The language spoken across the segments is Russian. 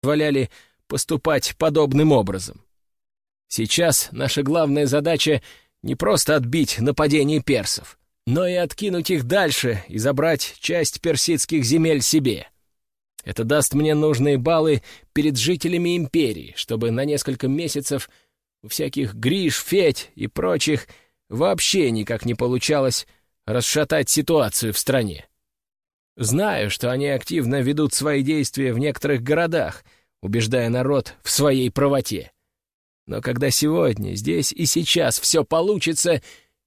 позволяли поступать подобным образом. Сейчас наша главная задача не просто отбить нападение персов, но и откинуть их дальше и забрать часть персидских земель себе. Это даст мне нужные баллы перед жителями империи, чтобы на несколько месяцев у всяких Гриш, Федь и прочих вообще никак не получалось расшатать ситуацию в стране. Знаю, что они активно ведут свои действия в некоторых городах, убеждая народ в своей правоте. Но когда сегодня, здесь и сейчас все получится,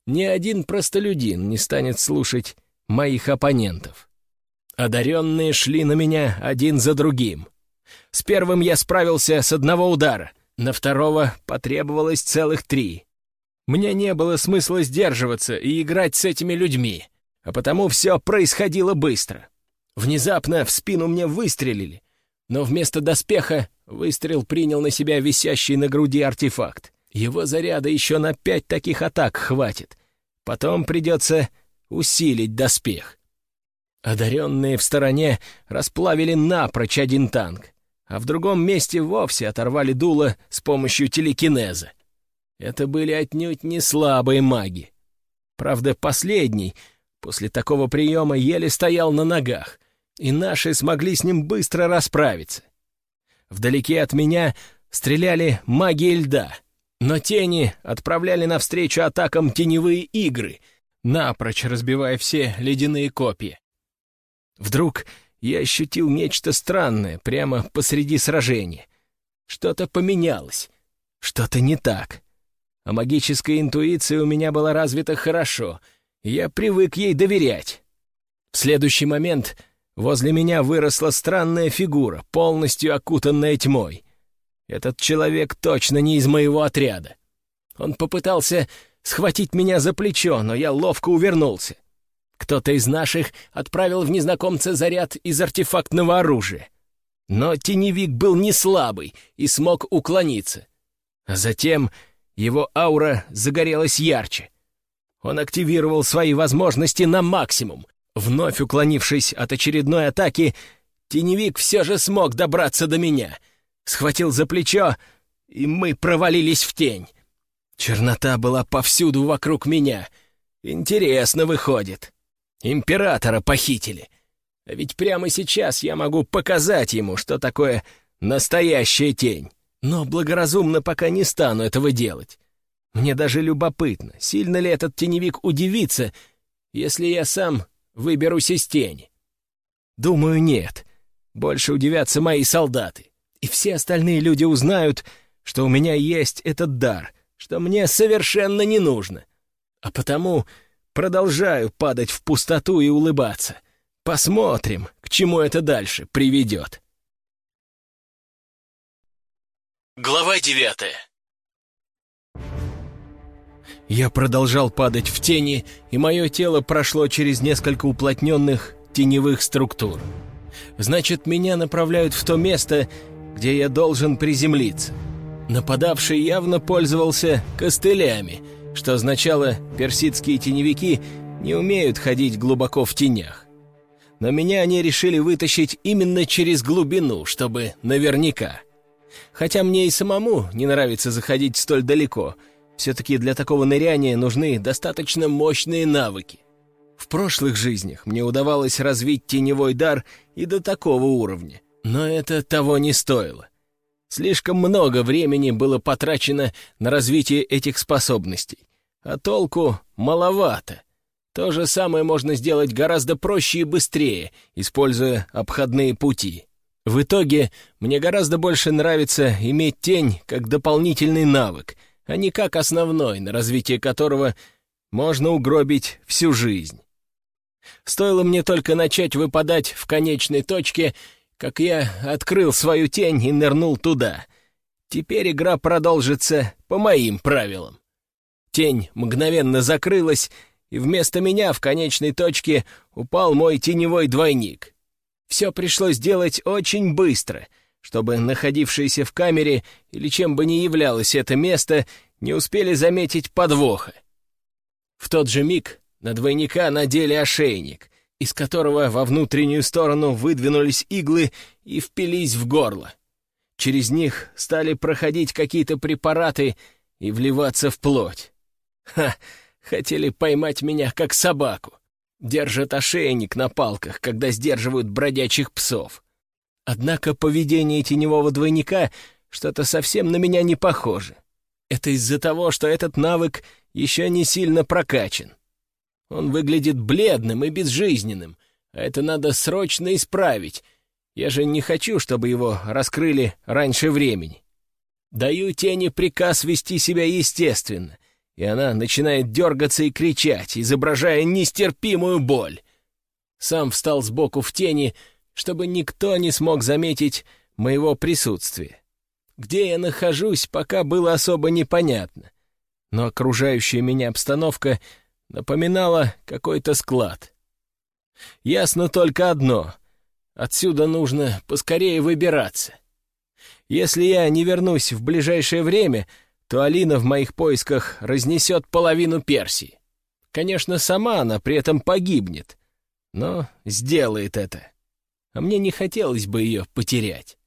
ни один простолюдин не станет слушать моих оппонентов. Одаренные шли на меня один за другим. С первым я справился с одного удара, на второго потребовалось целых три. Мне не было смысла сдерживаться и играть с этими людьми, а потому все происходило быстро. Внезапно в спину мне выстрелили, но вместо доспеха выстрел принял на себя висящий на груди артефакт. Его заряда еще на пять таких атак хватит. Потом придется усилить доспех. Одаренные в стороне расплавили напрочь один танк, а в другом месте вовсе оторвали дуло с помощью телекинеза. Это были отнюдь не слабые маги. Правда, последний после такого приема еле стоял на ногах, и наши смогли с ним быстро расправиться. Вдалеке от меня стреляли маги льда, но тени отправляли навстречу атакам теневые игры, напрочь разбивая все ледяные копья. Вдруг я ощутил нечто странное прямо посреди сражения. Что-то поменялось, что-то не так. А магическая интуиция у меня была развита хорошо, я привык ей доверять. В следующий момент возле меня выросла странная фигура, полностью окутанная тьмой. Этот человек точно не из моего отряда. Он попытался схватить меня за плечо, но я ловко увернулся. Кто-то из наших отправил в незнакомца заряд из артефактного оружия. Но теневик был не слабый и смог уклониться. А затем его аура загорелась ярче. Он активировал свои возможности на максимум. Вновь уклонившись от очередной атаки, теневик все же смог добраться до меня. Схватил за плечо, и мы провалились в тень. Чернота была повсюду вокруг меня. Интересно выходит. Императора похитили. А ведь прямо сейчас я могу показать ему, что такое настоящая тень. Но благоразумно пока не стану этого делать. Мне даже любопытно, сильно ли этот теневик удивится, если я сам выберусь из тени. Думаю, нет. Больше удивятся мои солдаты. И все остальные люди узнают, что у меня есть этот дар, что мне совершенно не нужно. А потому Продолжаю падать в пустоту и улыбаться. Посмотрим, к чему это дальше приведет. Глава девятая Я продолжал падать в тени, и мое тело прошло через несколько уплотненных теневых структур. Значит, меня направляют в то место, где я должен приземлиться. Нападавший явно пользовался костылями — что означало, персидские теневики не умеют ходить глубоко в тенях. Но меня они решили вытащить именно через глубину, чтобы наверняка. Хотя мне и самому не нравится заходить столь далеко, все-таки для такого ныряния нужны достаточно мощные навыки. В прошлых жизнях мне удавалось развить теневой дар и до такого уровня, но это того не стоило. Слишком много времени было потрачено на развитие этих способностей, а толку маловато. То же самое можно сделать гораздо проще и быстрее, используя обходные пути. В итоге мне гораздо больше нравится иметь тень как дополнительный навык, а не как основной, на развитие которого можно угробить всю жизнь. Стоило мне только начать выпадать в конечной точке, как я открыл свою тень и нырнул туда. Теперь игра продолжится по моим правилам. Тень мгновенно закрылась, и вместо меня в конечной точке упал мой теневой двойник. Все пришлось делать очень быстро, чтобы находившиеся в камере или чем бы ни являлось это место, не успели заметить подвоха. В тот же миг на двойника надели ошейник, из которого во внутреннюю сторону выдвинулись иглы и впились в горло. через них стали проходить какие-то препараты и вливаться в плоть. Ха! Хотели поймать меня как собаку. Держат ошейник на палках, когда сдерживают бродячих псов. Однако поведение теневого двойника что-то совсем на меня не похоже. Это из-за того, что этот навык еще не сильно прокачан. Он выглядит бледным и безжизненным, а это надо срочно исправить. Я же не хочу, чтобы его раскрыли раньше времени. Даю тени приказ вести себя естественно, и она начинает дергаться и кричать, изображая нестерпимую боль. Сам встал сбоку в тени, чтобы никто не смог заметить моего присутствия. Где я нахожусь, пока было особо непонятно, но окружающая меня обстановка напоминала какой-то склад. Ясно только одно — отсюда нужно поскорее выбираться. Если я не вернусь в ближайшее время, то Алина в моих поисках разнесет половину Персии. Конечно, сама она при этом погибнет, но сделает это. А мне не хотелось бы ее потерять.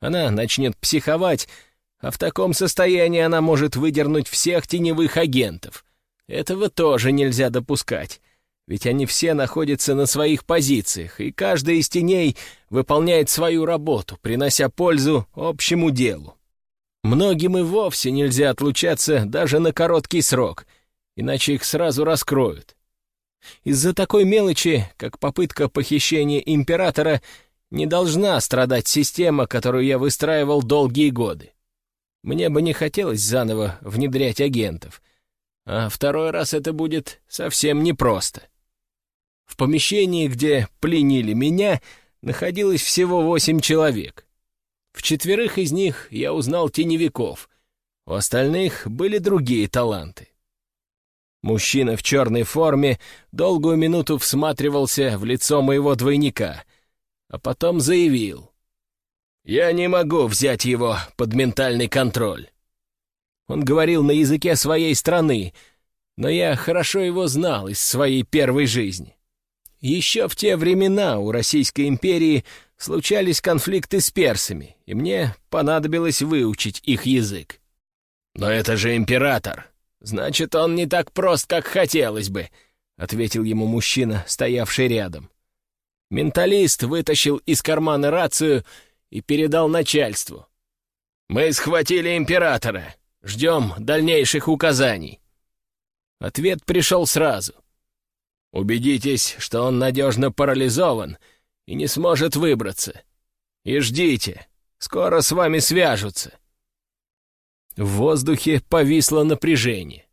Она начнет психовать, а в таком состоянии она может выдернуть всех теневых агентов. Этого тоже нельзя допускать, ведь они все находятся на своих позициях, и каждая из теней выполняет свою работу, принося пользу общему делу. Многим и вовсе нельзя отлучаться даже на короткий срок, иначе их сразу раскроют. Из-за такой мелочи, как попытка похищения императора, не должна страдать система, которую я выстраивал долгие годы. Мне бы не хотелось заново внедрять агентов, а второй раз это будет совсем непросто. В помещении, где пленили меня, находилось всего восемь человек. В четверых из них я узнал теневиков, у остальных были другие таланты. Мужчина в черной форме долгую минуту всматривался в лицо моего двойника, а потом заявил. «Я не могу взять его под ментальный контроль». Он говорил на языке своей страны, но я хорошо его знал из своей первой жизни. Еще в те времена у Российской империи случались конфликты с персами, и мне понадобилось выучить их язык. «Но это же император! Значит, он не так прост, как хотелось бы», — ответил ему мужчина, стоявший рядом. Менталист вытащил из кармана рацию и передал начальству. «Мы схватили императора. Ждем дальнейших указаний». Ответ пришел сразу. «Убедитесь, что он надежно парализован и не сможет выбраться. И ждите, скоро с вами свяжутся». В воздухе повисло напряжение.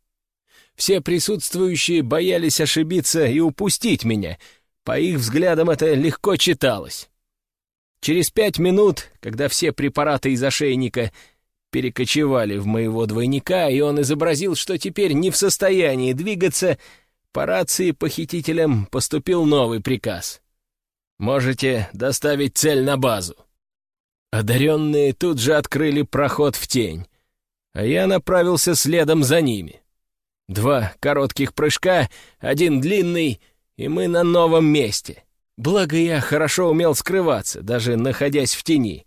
Все присутствующие боялись ошибиться и упустить меня — по их взглядам это легко читалось. Через пять минут, когда все препараты из ошейника перекочевали в моего двойника, и он изобразил, что теперь не в состоянии двигаться, по рации похитителям поступил новый приказ. «Можете доставить цель на базу». Одаренные тут же открыли проход в тень, а я направился следом за ними. Два коротких прыжка, один длинный — и мы на новом месте. Благо я хорошо умел скрываться, даже находясь в тени.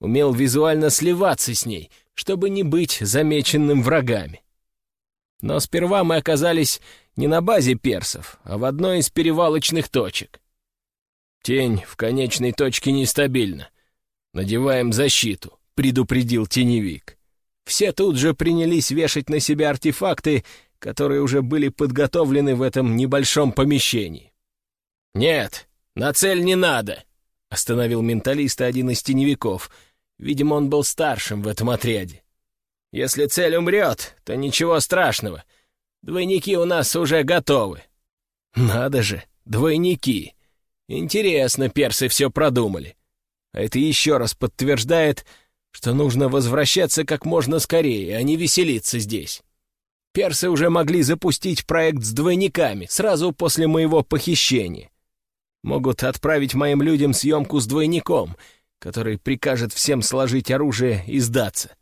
Умел визуально сливаться с ней, чтобы не быть замеченным врагами. Но сперва мы оказались не на базе персов, а в одной из перевалочных точек. «Тень в конечной точке нестабильна. Надеваем защиту», — предупредил теневик. Все тут же принялись вешать на себя артефакты, которые уже были подготовлены в этом небольшом помещении. «Нет, на цель не надо!» — остановил менталиста один из теневиков. Видимо, он был старшим в этом отряде. «Если цель умрет, то ничего страшного. Двойники у нас уже готовы». «Надо же, двойники! Интересно, персы все продумали. А это еще раз подтверждает, что нужно возвращаться как можно скорее, а не веселиться здесь». Персы уже могли запустить проект с двойниками сразу после моего похищения. Могут отправить моим людям съемку с двойником, который прикажет всем сложить оружие и сдаться.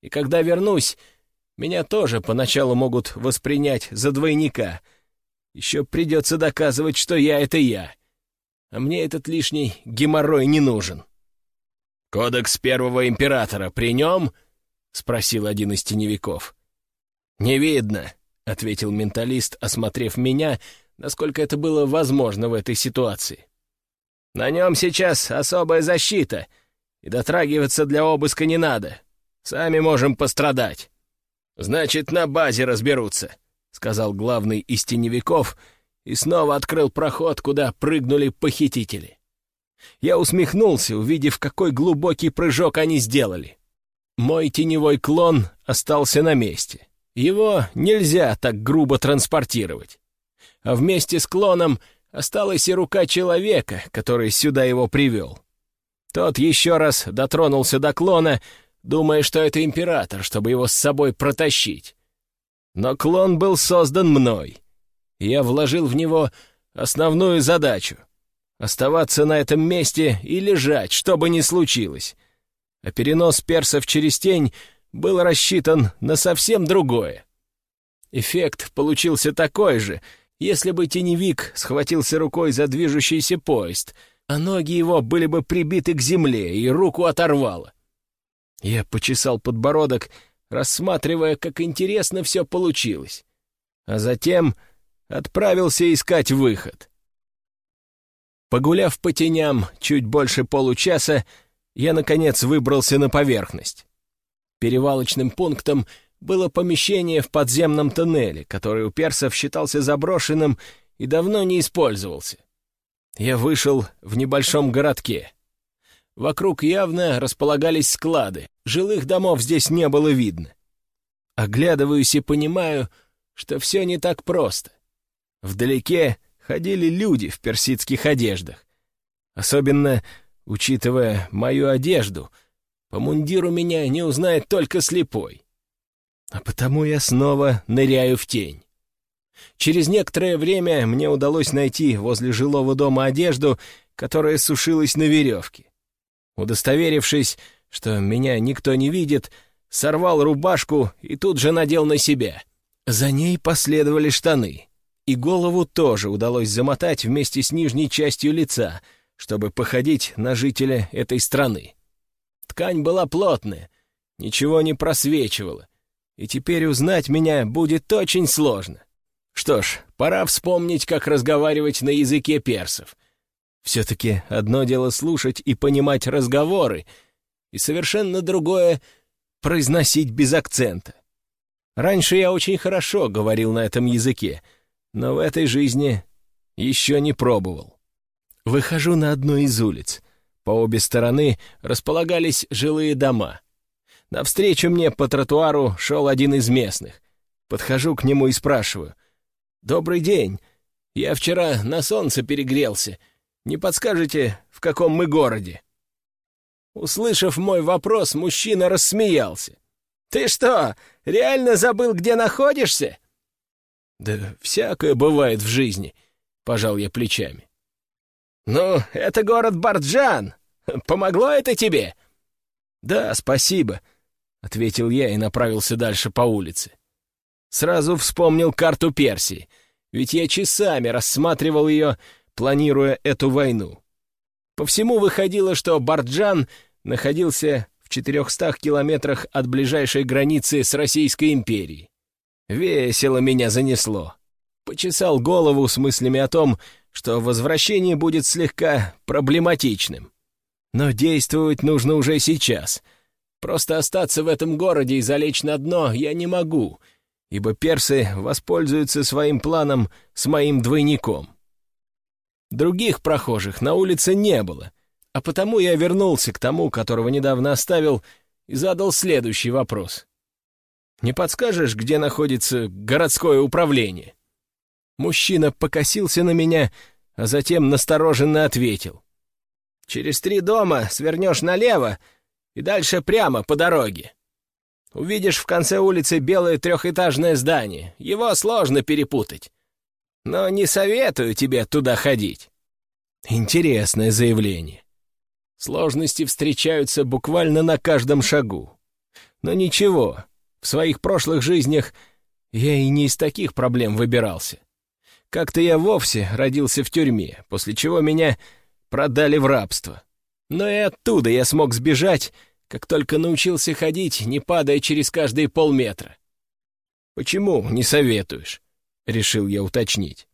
И когда вернусь, меня тоже поначалу могут воспринять за двойника. Еще придется доказывать, что я — это я. А мне этот лишний геморрой не нужен. «Кодекс первого императора при нем?» — спросил один из теневиков. «Не видно», — ответил менталист, осмотрев меня, насколько это было возможно в этой ситуации. «На нем сейчас особая защита, и дотрагиваться для обыска не надо. Сами можем пострадать». «Значит, на базе разберутся», — сказал главный из теневиков и снова открыл проход, куда прыгнули похитители. Я усмехнулся, увидев, какой глубокий прыжок они сделали. Мой теневой клон остался на месте. Его нельзя так грубо транспортировать. А вместе с клоном осталась и рука человека, который сюда его привел. Тот еще раз дотронулся до клона, думая, что это император, чтобы его с собой протащить. Но клон был создан мной. Я вложил в него основную задачу — оставаться на этом месте и лежать, что бы ни случилось. А перенос персов через тень был рассчитан на совсем другое. Эффект получился такой же, если бы теневик схватился рукой за движущийся поезд, а ноги его были бы прибиты к земле и руку оторвало. Я почесал подбородок, рассматривая, как интересно все получилось. А затем отправился искать выход. Погуляв по теням чуть больше получаса, я, наконец, выбрался на поверхность. Перевалочным пунктом было помещение в подземном тоннеле, который у персов считался заброшенным и давно не использовался. Я вышел в небольшом городке. Вокруг явно располагались склады, жилых домов здесь не было видно. Оглядываюсь и понимаю, что все не так просто. Вдалеке ходили люди в персидских одеждах. Особенно, учитывая мою одежду, по мундиру меня не узнает только слепой. А потому я снова ныряю в тень. Через некоторое время мне удалось найти возле жилого дома одежду, которая сушилась на веревке. Удостоверившись, что меня никто не видит, сорвал рубашку и тут же надел на себя. За ней последовали штаны, и голову тоже удалось замотать вместе с нижней частью лица, чтобы походить на жителя этой страны. Ткань была плотная, ничего не просвечивало, и теперь узнать меня будет очень сложно. Что ж, пора вспомнить, как разговаривать на языке персов. Все-таки одно дело слушать и понимать разговоры, и совершенно другое — произносить без акцента. Раньше я очень хорошо говорил на этом языке, но в этой жизни еще не пробовал. Выхожу на одну из улиц. По обе стороны располагались жилые дома. Навстречу мне по тротуару шел один из местных. Подхожу к нему и спрашиваю. «Добрый день. Я вчера на солнце перегрелся. Не подскажете, в каком мы городе?» Услышав мой вопрос, мужчина рассмеялся. «Ты что, реально забыл, где находишься?» «Да всякое бывает в жизни», — пожал я плечами. «Ну, это город Барджан. Помогло это тебе?» «Да, спасибо», — ответил я и направился дальше по улице. Сразу вспомнил карту Персии, ведь я часами рассматривал ее, планируя эту войну. По всему выходило, что Барджан находился в 400 километрах от ближайшей границы с Российской империей. Весело меня занесло. Почесал голову с мыслями о том, что возвращение будет слегка проблематичным. Но действовать нужно уже сейчас. Просто остаться в этом городе и залечь на дно я не могу, ибо персы воспользуются своим планом с моим двойником. Других прохожих на улице не было, а потому я вернулся к тому, которого недавно оставил, и задал следующий вопрос. Не подскажешь, где находится городское управление?» Мужчина покосился на меня, а затем настороженно ответил. «Через три дома свернешь налево и дальше прямо по дороге. Увидишь в конце улицы белое трехэтажное здание. Его сложно перепутать. Но не советую тебе туда ходить». Интересное заявление. Сложности встречаются буквально на каждом шагу. Но ничего, в своих прошлых жизнях я и не из таких проблем выбирался. Как-то я вовсе родился в тюрьме, после чего меня продали в рабство. Но и оттуда я смог сбежать, как только научился ходить, не падая через каждые полметра. «Почему не советуешь?» — решил я уточнить.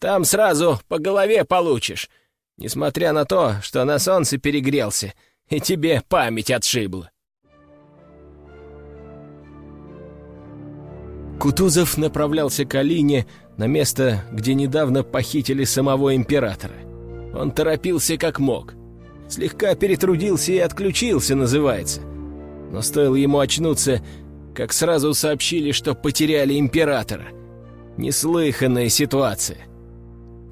«Там сразу по голове получишь, несмотря на то, что на солнце перегрелся, и тебе память отшибла». Кутузов направлялся к Алине на место, где недавно похитили самого императора. Он торопился как мог. Слегка перетрудился и отключился, называется. Но стоило ему очнуться, как сразу сообщили, что потеряли императора. Неслыханная ситуация.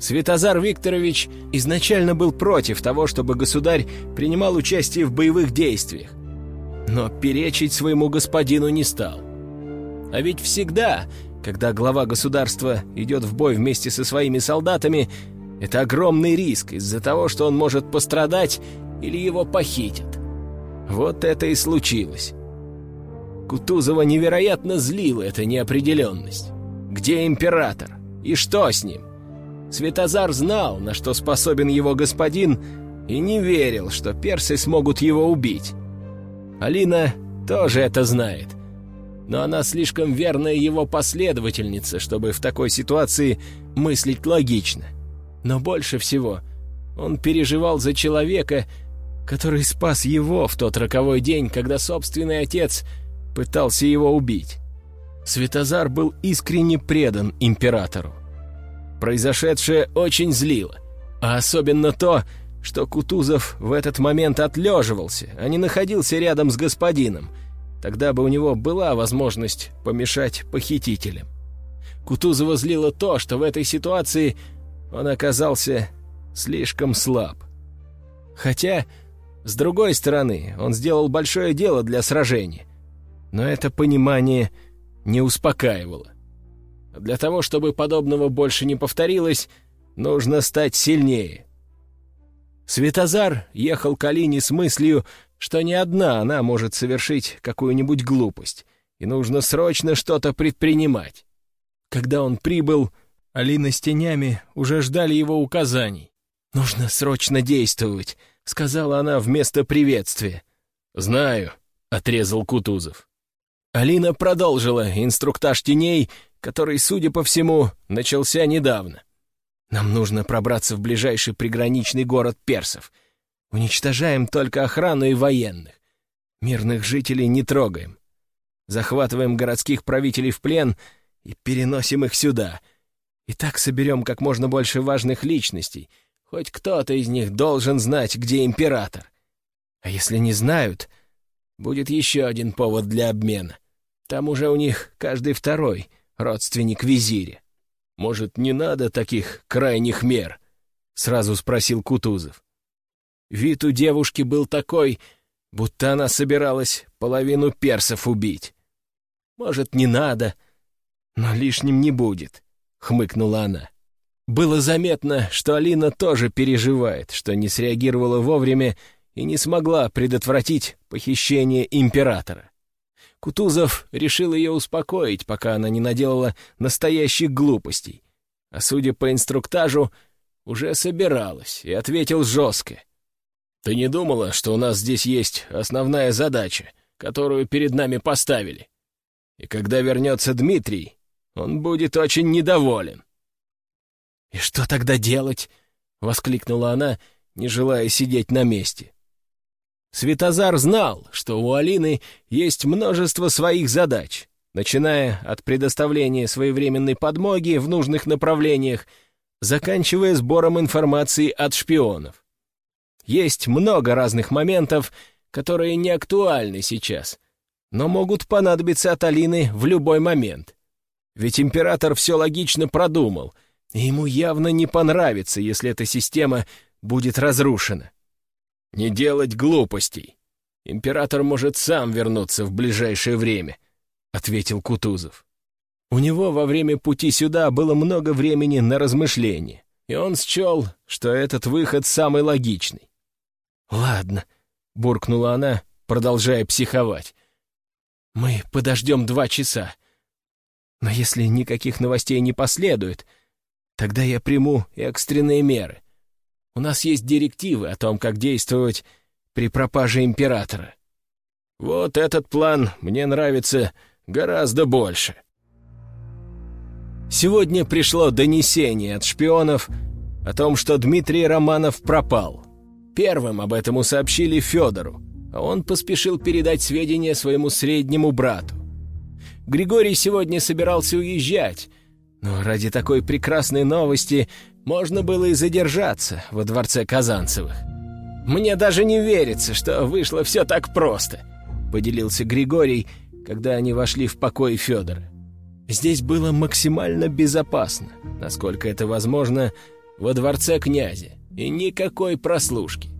Святозар Викторович изначально был против того, чтобы государь принимал участие в боевых действиях. Но перечить своему господину не стал. А ведь всегда, когда глава государства идет в бой вместе со своими солдатами, это огромный риск из-за того, что он может пострадать или его похитят. Вот это и случилось. Кутузова невероятно злила эта неопределенность. Где император? И что с ним? Светозар знал, на что способен его господин, и не верил, что персы смогут его убить. Алина тоже это знает. Но она слишком верная его последовательница, чтобы в такой ситуации мыслить логично. Но больше всего он переживал за человека, который спас его в тот роковой день, когда собственный отец пытался его убить. Светозар был искренне предан императору. Произошедшее очень злило, а особенно то, что Кутузов в этот момент отлеживался, а не находился рядом с господином. Тогда бы у него была возможность помешать похитителям. Кутузова злило то, что в этой ситуации он оказался слишком слаб. Хотя, с другой стороны, он сделал большое дело для сражения. Но это понимание не успокаивало. Для того, чтобы подобного больше не повторилось, нужно стать сильнее. Светозар ехал к Алине с мыслью, что не одна она может совершить какую-нибудь глупость, и нужно срочно что-то предпринимать. Когда он прибыл, Алина с тенями уже ждали его указаний. «Нужно срочно действовать», — сказала она вместо приветствия. «Знаю», — отрезал Кутузов. Алина продолжила инструктаж теней, который, судя по всему, начался недавно. «Нам нужно пробраться в ближайший приграничный город персов. Уничтожаем только охрану и военных. Мирных жителей не трогаем. Захватываем городских правителей в плен и переносим их сюда — и так соберем как можно больше важных личностей. Хоть кто-то из них должен знать, где император. А если не знают, будет еще один повод для обмена. Там уже у них каждый второй родственник визиря. «Может, не надо таких крайних мер?» — сразу спросил Кутузов. Вид у девушки был такой, будто она собиралась половину персов убить. «Может, не надо, но лишним не будет». — хмыкнула она. Было заметно, что Алина тоже переживает, что не среагировала вовремя и не смогла предотвратить похищение императора. Кутузов решил ее успокоить, пока она не наделала настоящих глупостей, а, судя по инструктажу, уже собиралась и ответил жестко. «Ты не думала, что у нас здесь есть основная задача, которую перед нами поставили? И когда вернется Дмитрий, он будет очень недоволен». «И что тогда делать?» — воскликнула она, не желая сидеть на месте. Светозар знал, что у Алины есть множество своих задач, начиная от предоставления своевременной подмоги в нужных направлениях, заканчивая сбором информации от шпионов. Есть много разных моментов, которые не актуальны сейчас, но могут понадобиться от Алины в любой момент. Ведь император все логично продумал, и ему явно не понравится, если эта система будет разрушена. Не делать глупостей. Император может сам вернуться в ближайшее время, — ответил Кутузов. У него во время пути сюда было много времени на размышления, и он счел, что этот выход самый логичный. «Ладно», — буркнула она, продолжая психовать. «Мы подождем два часа. Но если никаких новостей не последует, тогда я приму экстренные меры. У нас есть директивы о том, как действовать при пропаже императора. Вот этот план мне нравится гораздо больше. Сегодня пришло донесение от шпионов о том, что Дмитрий Романов пропал. Первым об этом сообщили Федору, а он поспешил передать сведения своему среднему брату. Григорий сегодня собирался уезжать, но ради такой прекрасной новости можно было и задержаться во дворце Казанцевых. «Мне даже не верится, что вышло все так просто», — поделился Григорий, когда они вошли в покой Федора. Здесь было максимально безопасно, насколько это возможно, во дворце князя, и никакой прослушки.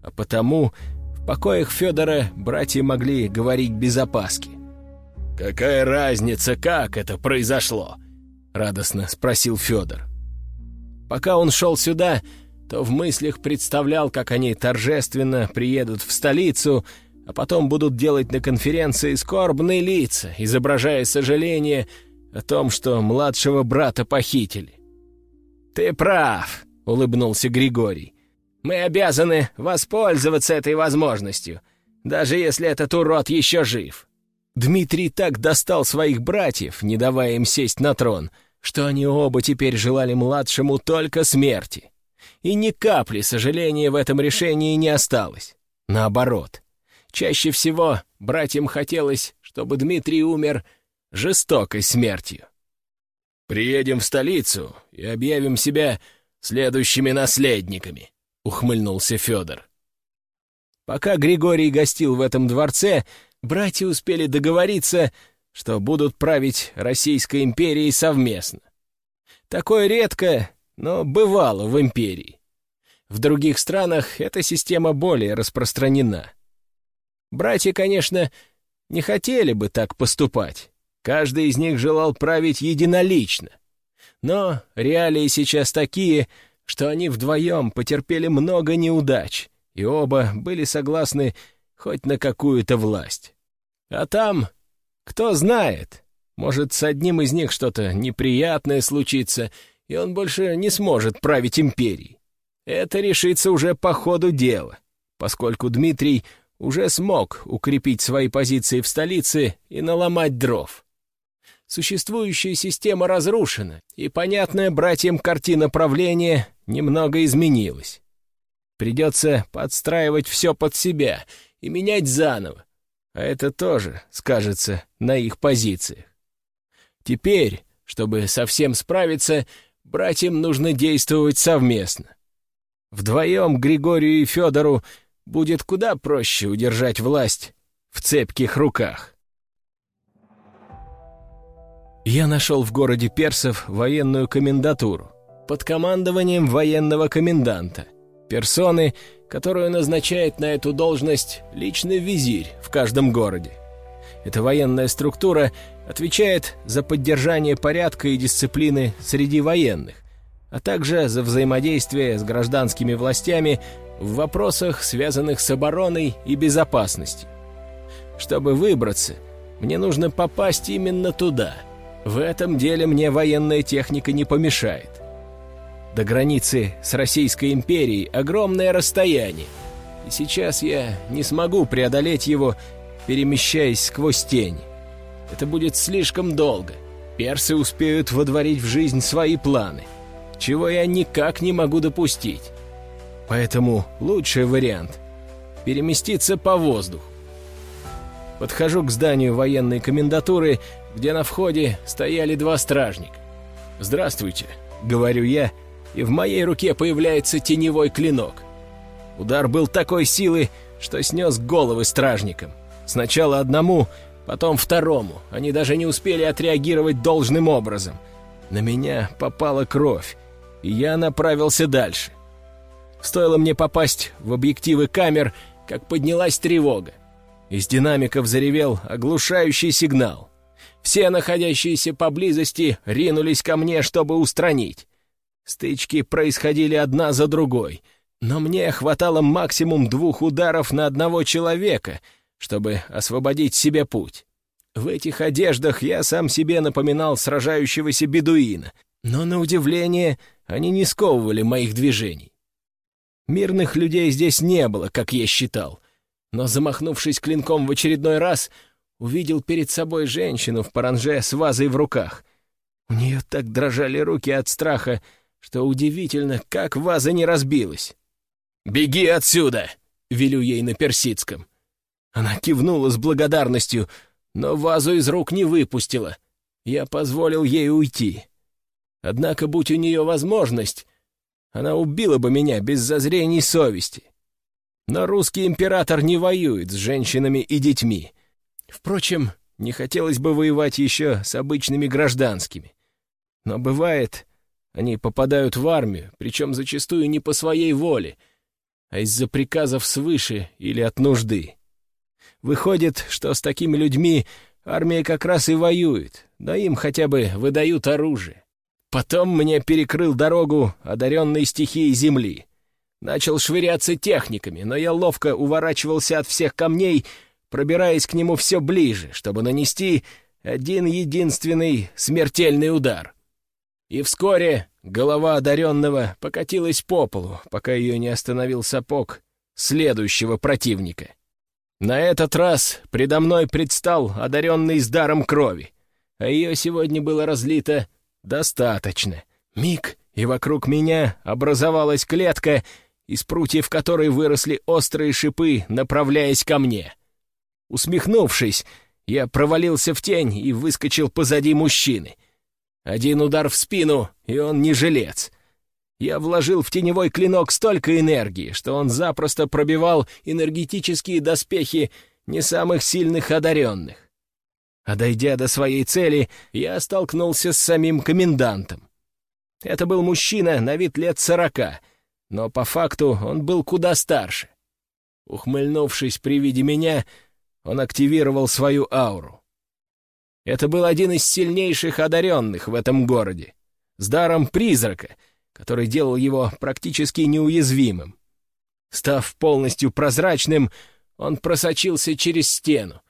А потому в покоях Федора братья могли говорить без опаски. «Какая разница, как это произошло?» — радостно спросил Федор. Пока он шел сюда, то в мыслях представлял, как они торжественно приедут в столицу, а потом будут делать на конференции скорбные лица, изображая сожаление о том, что младшего брата похитили. «Ты прав», — улыбнулся Григорий. «Мы обязаны воспользоваться этой возможностью, даже если этот урод еще жив». Дмитрий так достал своих братьев, не давая им сесть на трон, что они оба теперь желали младшему только смерти. И ни капли сожаления в этом решении не осталось. Наоборот. Чаще всего братьям хотелось, чтобы Дмитрий умер жестокой смертью. «Приедем в столицу и объявим себя следующими наследниками», — ухмыльнулся Федор. Пока Григорий гостил в этом дворце, братья успели договориться, что будут править Российской империей совместно. Такое редко, но бывало в империи. В других странах эта система более распространена. Братья, конечно, не хотели бы так поступать, Каждый из них желал править единолично. Но реалии сейчас такие, что они вдвоем потерпели много неудач, и оба были согласны хоть на какую-то власть. А там, кто знает, может, с одним из них что-то неприятное случится, и он больше не сможет править империей. Это решится уже по ходу дела, поскольку Дмитрий уже смог укрепить свои позиции в столице и наломать дров. Существующая система разрушена, и понятная братьям картина правления немного изменилась. Придется подстраивать все под себя и менять заново, а это тоже скажется на их позициях. Теперь, чтобы совсем справиться, братьям нужно действовать совместно. Вдвоем Григорию и Федору будет куда проще удержать власть в цепких руках. Я нашел в городе персов военную комендатуру под командованием военного коменданта, персоны, которую назначает на эту должность личный визирь в каждом городе. Эта военная структура отвечает за поддержание порядка и дисциплины среди военных, а также за взаимодействие с гражданскими властями в вопросах, связанных с обороной и безопасностью. Чтобы выбраться, мне нужно попасть именно туда — в этом деле мне военная техника не помешает. До границы с Российской империей огромное расстояние, и сейчас я не смогу преодолеть его, перемещаясь сквозь тени. Это будет слишком долго. Персы успеют водворить в жизнь свои планы, чего я никак не могу допустить. Поэтому лучший вариант — переместиться по воздуху. Подхожу к зданию военной комендатуры, где на входе стояли два стражника. «Здравствуйте», — говорю я, и в моей руке появляется теневой клинок. Удар был такой силы, что снес головы стражникам. Сначала одному, потом второму. Они даже не успели отреагировать должным образом. На меня попала кровь, и я направился дальше. Стоило мне попасть в объективы камер, как поднялась тревога. Из динамиков заревел оглушающий сигнал. Все находящиеся поблизости ринулись ко мне, чтобы устранить. Стычки происходили одна за другой, но мне хватало максимум двух ударов на одного человека, чтобы освободить себе путь. В этих одеждах я сам себе напоминал сражающегося бедуина, но, на удивление, они не сковывали моих движений. Мирных людей здесь не было, как я считал. Но, замахнувшись клинком в очередной раз, увидел перед собой женщину в паранже с вазой в руках. У нее так дрожали руки от страха, что удивительно, как ваза не разбилась. «Беги отсюда!» — велю ей на персидском. Она кивнула с благодарностью, но вазу из рук не выпустила. Я позволил ей уйти. Однако, будь у нее возможность, она убила бы меня без зазрений совести. Но русский император не воюет с женщинами и детьми. Впрочем, не хотелось бы воевать еще с обычными гражданскими. Но бывает, они попадают в армию, причем зачастую не по своей воле, а из-за приказов свыше или от нужды. Выходит, что с такими людьми армия как раз и воюет, да им хотя бы выдают оружие. Потом мне перекрыл дорогу одаренной стихией земли. Начал швыряться техниками, но я ловко уворачивался от всех камней, пробираясь к нему все ближе, чтобы нанести один единственный смертельный удар. И вскоре голова одаренного покатилась по полу, пока ее не остановил сапог следующего противника. На этот раз предо мной предстал одаренный с даром крови, а ее сегодня было разлито достаточно. Миг, и вокруг меня образовалась клетка, из прутьев которой выросли острые шипы, направляясь ко мне. Усмехнувшись, я провалился в тень и выскочил позади мужчины. Один удар в спину, и он не жилец — я вложил в теневой клинок столько энергии, что он запросто пробивал энергетические доспехи не самых сильных одаренных. А дойдя до своей цели, я столкнулся с самим комендантом. Это был мужчина на вид лет сорока, но по факту он был куда старше. Ухмыльнувшись при виде меня, он активировал свою ауру. Это был один из сильнейших одаренных в этом городе, с даром призрака — который делал его практически неуязвимым. Став полностью прозрачным, он просочился через стену.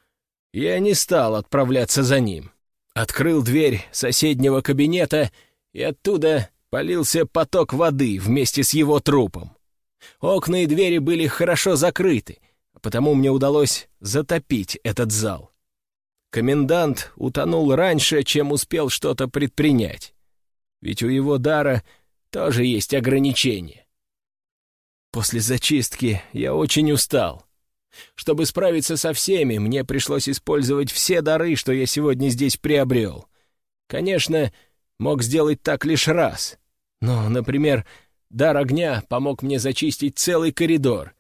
Я не стал отправляться за ним. Открыл дверь соседнего кабинета, и оттуда полился поток воды вместе с его трупом. Окна и двери были хорошо закрыты, потому мне удалось затопить этот зал. Комендант утонул раньше, чем успел что-то предпринять. Ведь у его дара тоже есть ограничения. После зачистки я очень устал. Чтобы справиться со всеми, мне пришлось использовать все дары, что я сегодня здесь приобрел. Конечно, мог сделать так лишь раз. Но, например, дар огня помог мне зачистить целый коридор.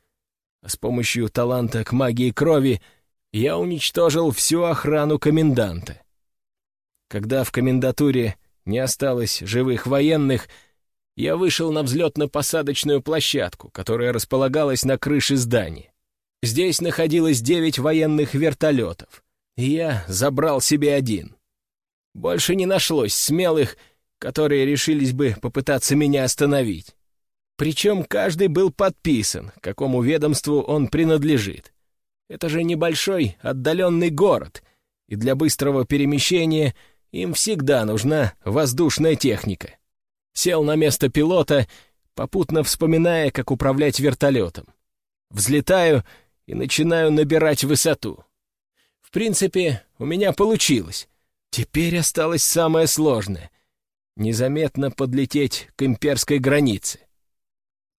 С помощью таланта к магии крови я уничтожил всю охрану коменданта. Когда в комендатуре не осталось живых военных — я вышел на взлетно-посадочную площадку, которая располагалась на крыше здания. Здесь находилось девять военных вертолетов, и я забрал себе один. Больше не нашлось смелых, которые решились бы попытаться меня остановить. Причем каждый был подписан, какому ведомству он принадлежит. Это же небольшой отдаленный город, и для быстрого перемещения им всегда нужна воздушная техника сел на место пилота, попутно вспоминая, как управлять вертолетом. Взлетаю и начинаю набирать высоту. В принципе, у меня получилось. Теперь осталось самое сложное — незаметно подлететь к имперской границе.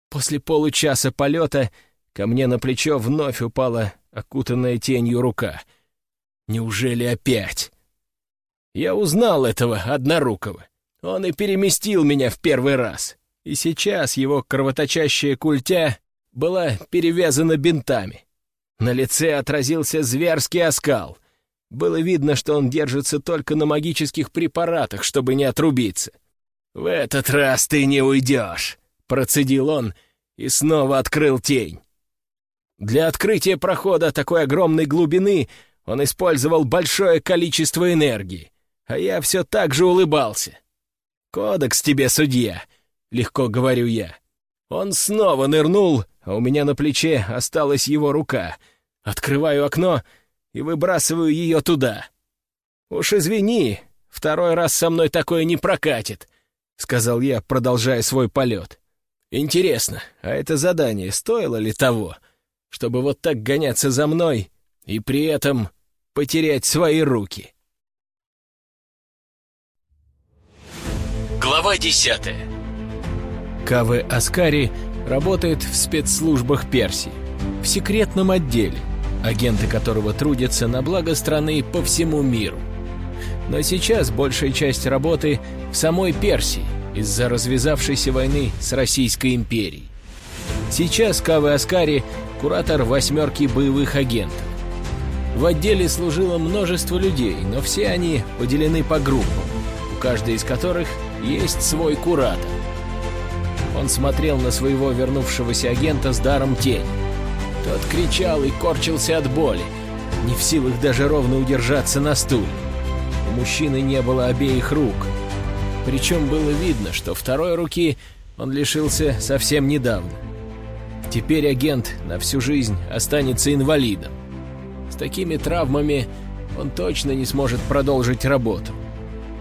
После получаса полета ко мне на плечо вновь упала окутанная тенью рука. Неужели опять? Я узнал этого однорукого. Он и переместил меня в первый раз. И сейчас его кровоточащая культя была перевязана бинтами. На лице отразился зверский оскал. Было видно, что он держится только на магических препаратах, чтобы не отрубиться. «В этот раз ты не уйдешь», — процедил он и снова открыл тень. Для открытия прохода такой огромной глубины он использовал большое количество энергии, а я все так же улыбался. «Кодекс тебе, судья!» — легко говорю я. Он снова нырнул, а у меня на плече осталась его рука. Открываю окно и выбрасываю ее туда. «Уж извини, второй раз со мной такое не прокатит», — сказал я, продолжая свой полет. Интересно, а это задание стоило ли того, чтобы вот так гоняться за мной и при этом потерять свои руки?» Глава десятая Кавы Аскари работает в спецслужбах Персии, в секретном отделе, агенты которого трудятся на благо страны по всему миру. Но сейчас большая часть работы в самой Персии из-за развязавшейся войны с Российской империей. Сейчас Кавы Аскари – куратор восьмерки боевых агентов. В отделе служило множество людей, но все они поделены по группам, у каждой из которых есть свой куратор. Он смотрел на своего вернувшегося агента с даром тени. Тот кричал и корчился от боли, не в силах даже ровно удержаться на стуле. У мужчины не было обеих рук. Причем было видно, что второй руки он лишился совсем недавно. Теперь агент на всю жизнь останется инвалидом. С такими травмами он точно не сможет продолжить работу.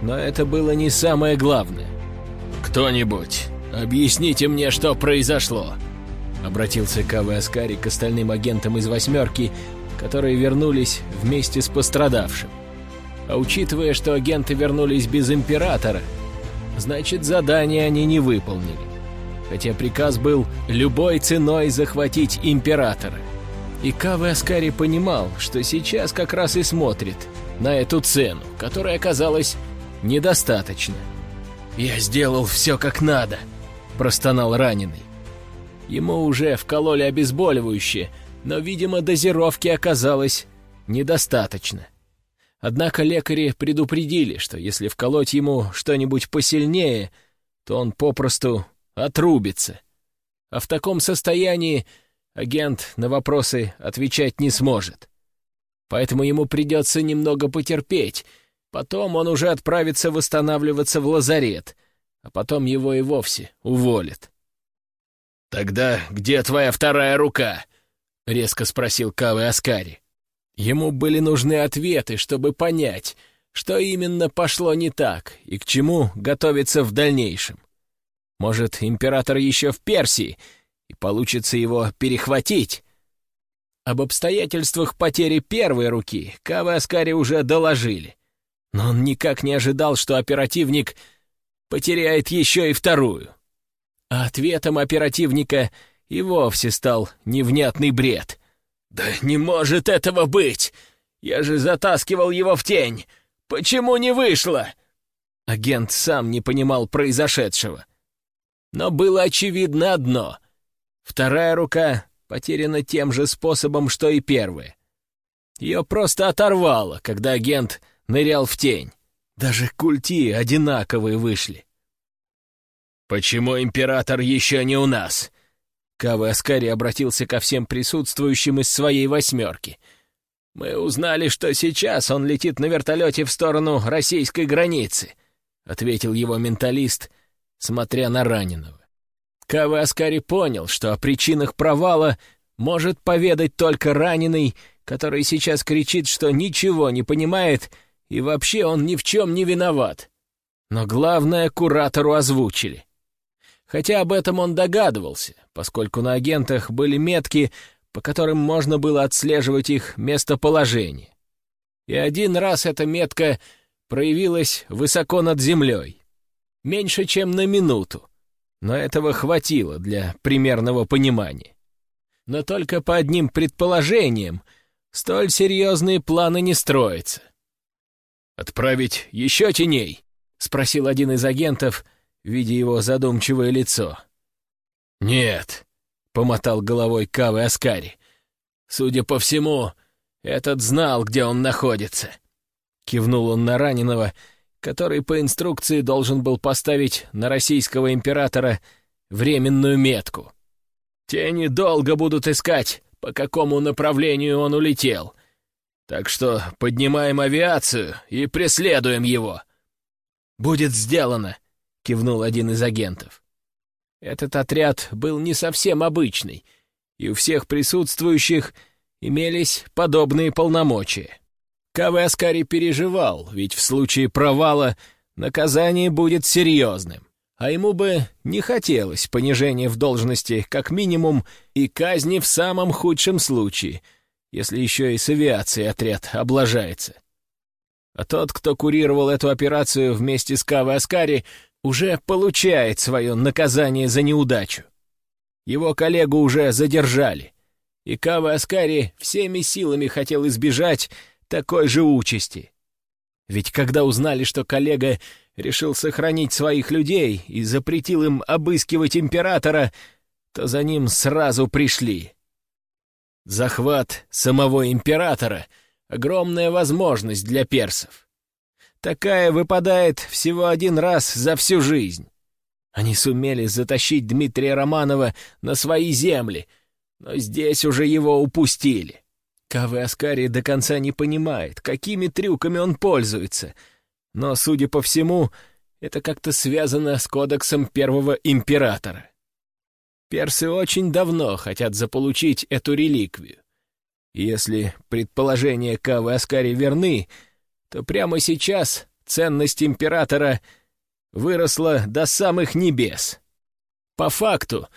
Но это было не самое главное. «Кто-нибудь, объясните мне, что произошло!» Обратился Кавы Аскари к остальным агентам из «восьмерки», которые вернулись вместе с пострадавшим. А учитывая, что агенты вернулись без императора, значит, задание они не выполнили. Хотя приказ был любой ценой захватить императора. И Кавы Аскари понимал, что сейчас как раз и смотрит на эту цену, которая оказалась недостаточно. «Я сделал все как надо», — простонал раненый. Ему уже вкололи обезболивающее, но, видимо, дозировки оказалось недостаточно. Однако лекари предупредили, что если вколоть ему что-нибудь посильнее, то он попросту отрубится. А в таком состоянии агент на вопросы отвечать не сможет. Поэтому ему придется немного потерпеть — Потом он уже отправится восстанавливаться в лазарет, а потом его и вовсе уволят. «Тогда где твоя вторая рука?» — резко спросил Кавы Аскари. Ему были нужны ответы, чтобы понять, что именно пошло не так и к чему готовиться в дальнейшем. Может, император еще в Персии, и получится его перехватить? Об обстоятельствах потери первой руки Кавы Аскари уже доложили. Но он никак не ожидал, что оперативник потеряет еще и вторую. А ответом оперативника и вовсе стал невнятный бред. «Да не может этого быть! Я же затаскивал его в тень! Почему не вышло?» Агент сам не понимал произошедшего. Но было очевидно одно. Вторая рука потеряна тем же способом, что и первая. Ее просто оторвало, когда агент нырял в тень. Даже культи одинаковые вышли. «Почему император еще не у нас?» Кавы Аскари обратился ко всем присутствующим из своей восьмерки. «Мы узнали, что сейчас он летит на вертолете в сторону российской границы», — ответил его менталист, смотря на раненого. Кавы Аскари понял, что о причинах провала может поведать только раненый, который сейчас кричит, что ничего не понимает — и вообще он ни в чем не виноват. Но главное куратору озвучили. Хотя об этом он догадывался, поскольку на агентах были метки, по которым можно было отслеживать их местоположение. И один раз эта метка проявилась высоко над землей. Меньше, чем на минуту. Но этого хватило для примерного понимания. Но только по одним предположениям столь серьезные планы не строятся. «Отправить еще теней?» — спросил один из агентов, видя его задумчивое лицо. «Нет», — помотал головой Кавы Аскари. «Судя по всему, этот знал, где он находится». Кивнул он на раненого, который по инструкции должен был поставить на российского императора временную метку. «Тени долго будут искать, по какому направлению он улетел. Так что поднимаем авиацию и преследуем его». «Будет сделано», — кивнул один из агентов. Этот отряд был не совсем обычный, и у всех присутствующих имелись подобные полномочия. Кавы Аскари переживал, ведь в случае провала наказание будет серьезным. а ему бы не хотелось понижения в должности как минимум и казни в самом худшем случае, если еще и с авиацией отряд облажается. А тот, кто курировал эту операцию вместе с Кавой Аскари, уже получает свое наказание за неудачу. Его коллегу уже задержали, и Кава Аскари всеми силами хотел избежать такой же участи. Ведь когда узнали, что коллега решил сохранить своих людей и запретил им обыскивать императора, то за ним сразу пришли. Захват самого императора — огромная возможность для персов. Такая выпадает всего один раз за всю жизнь. Они сумели затащить Дмитрия Романова на свои земли, но здесь уже его упустили. Кавы Аскари до конца не понимает, какими трюками он пользуется. Но, судя по всему, это как-то связано с кодексом первого императора. Персы очень давно хотят заполучить эту реликвию. Если предположения Кавы Аскари верны, то прямо сейчас ценность императора выросла до самых небес. По факту,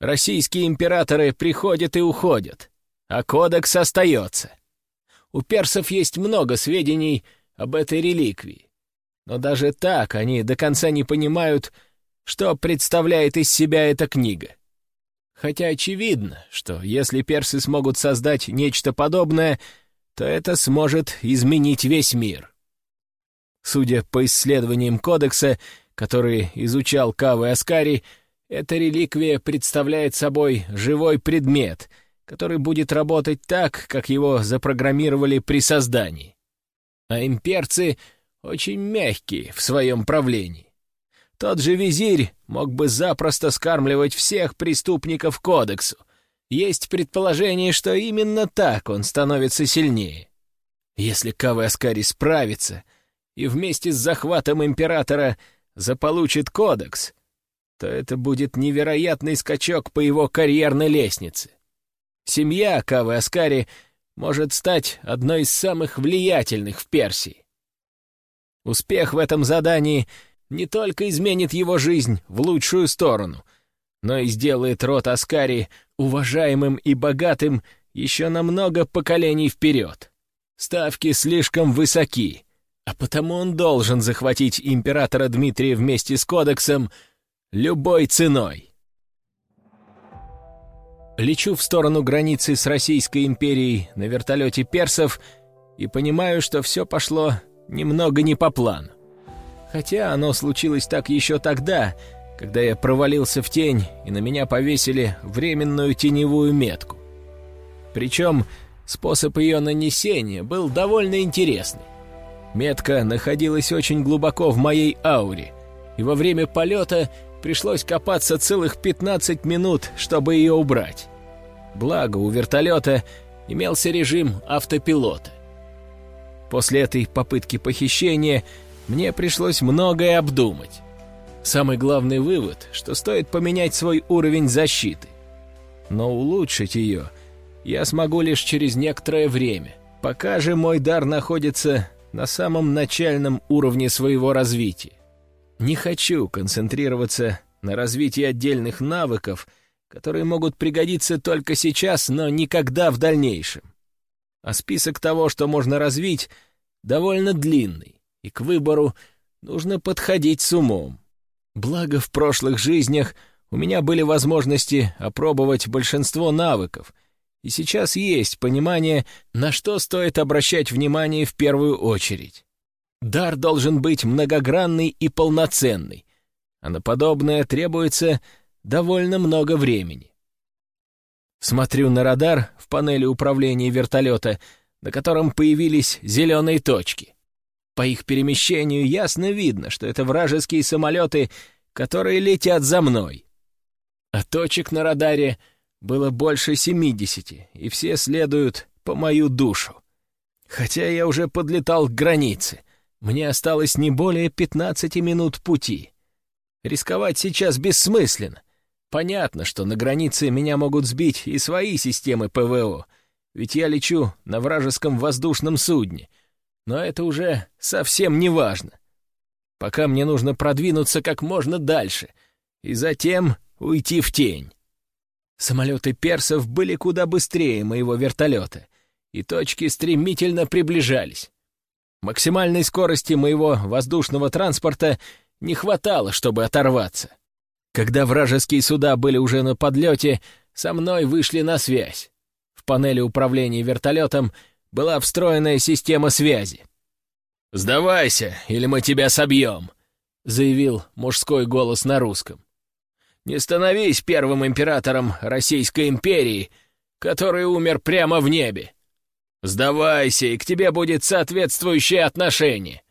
российские императоры приходят и уходят, а кодекс остается. У персов есть много сведений об этой реликвии, но даже так они до конца не понимают, что представляет из себя эта книга. Хотя очевидно, что если персы смогут создать нечто подобное, то это сможет изменить весь мир. Судя по исследованиям кодекса, который изучал Кавы Аскари, эта реликвия представляет собой живой предмет — который будет работать так, как его запрограммировали при создании. А имперцы очень мягкие в своем правлении. Тот же визирь мог бы запросто скармливать всех преступников кодексу. Есть предположение, что именно так он становится сильнее. Если Кавы Аскари справится и вместе с захватом императора заполучит кодекс, то это будет невероятный скачок по его карьерной лестнице. Семья Кавы Аскари может стать одной из самых влиятельных в Персии. Успех в этом задании не только изменит его жизнь в лучшую сторону, но и сделает род Аскари уважаемым и богатым еще на много поколений вперед. Ставки слишком высоки, а потому он должен захватить императора Дмитрия вместе с кодексом любой ценой. Лечу в сторону границы с Российской империей на вертолете персов и понимаю, что все пошло немного не по плану. Хотя оно случилось так еще тогда, когда я провалился в тень, и на меня повесили временную теневую метку. Причем способ ее нанесения был довольно интересный. Метка находилась очень глубоко в моей ауре, и во время полета Пришлось копаться целых 15 минут, чтобы ее убрать. Благо, у вертолета имелся режим автопилота. После этой попытки похищения мне пришлось многое обдумать. Самый главный вывод, что стоит поменять свой уровень защиты. Но улучшить ее я смогу лишь через некоторое время, пока же мой дар находится на самом начальном уровне своего развития. Не хочу концентрироваться на развитии отдельных навыков, которые могут пригодиться только сейчас, но никогда в дальнейшем. А список того, что можно развить, довольно длинный, и к выбору нужно подходить с умом. Благо, в прошлых жизнях у меня были возможности опробовать большинство навыков, и сейчас есть понимание, на что стоит обращать внимание в первую очередь. Дар должен быть многогранный и полноценный, а на подобное требуется довольно много времени. Смотрю на радар в панели управления вертолета, на котором появились зеленые точки. По их перемещению ясно видно, что это вражеские самолеты, которые летят за мной. А точек на радаре было больше семидесяти, и все следуют по мою душу. Хотя я уже подлетал к границе — мне осталось не более 15 минут пути. Рисковать сейчас бессмысленно. Понятно, что на границе меня могут сбить и свои системы ПВО, ведь я лечу на вражеском воздушном судне. Но это уже совсем не важно. пока мне нужно продвинуться как можно дальше и затем уйти в тень. Самолеты персов были куда быстрее моего вертолета, и точки стремительно приближались. Максимальной скорости моего воздушного транспорта не хватало, чтобы оторваться. Когда вражеские суда были уже на подлете, со мной вышли на связь. В панели управления вертолетом была встроенная система связи. «Сдавайся, или мы тебя собьем», — заявил мужской голос на русском. «Не становись первым императором Российской империи, который умер прямо в небе. Сдавайся, и к тебе будет соответствующее отношение».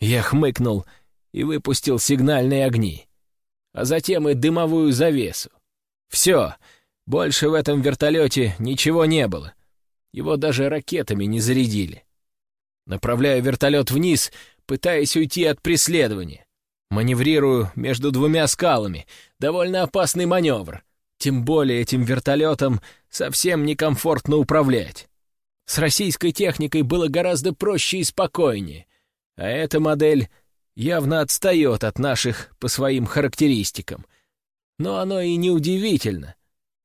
Я хмыкнул и выпустил сигнальные огни, а затем и дымовую завесу. Все, больше в этом вертолете ничего не было. Его даже ракетами не зарядили. Направляю вертолет вниз, пытаясь уйти от преследования. Маневрирую между двумя скалами. Довольно опасный маневр. Тем более этим вертолетом совсем некомфортно управлять. С российской техникой было гораздо проще и спокойнее, а эта модель явно отстает от наших по своим характеристикам. Но оно и не удивительно,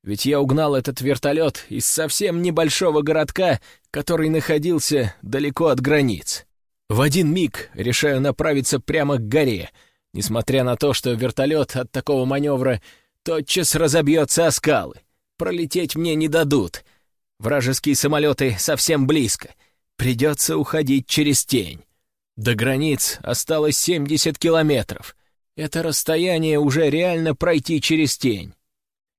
ведь я угнал этот вертолет из совсем небольшого городка, который находился далеко от границ. В один миг решаю направиться прямо к горе, несмотря на то, что вертолет от такого маневра тотчас разобьется о скалы. Пролететь мне не дадут — Вражеские самолеты совсем близко. Придется уходить через тень. До границ осталось 70 километров. Это расстояние уже реально пройти через тень.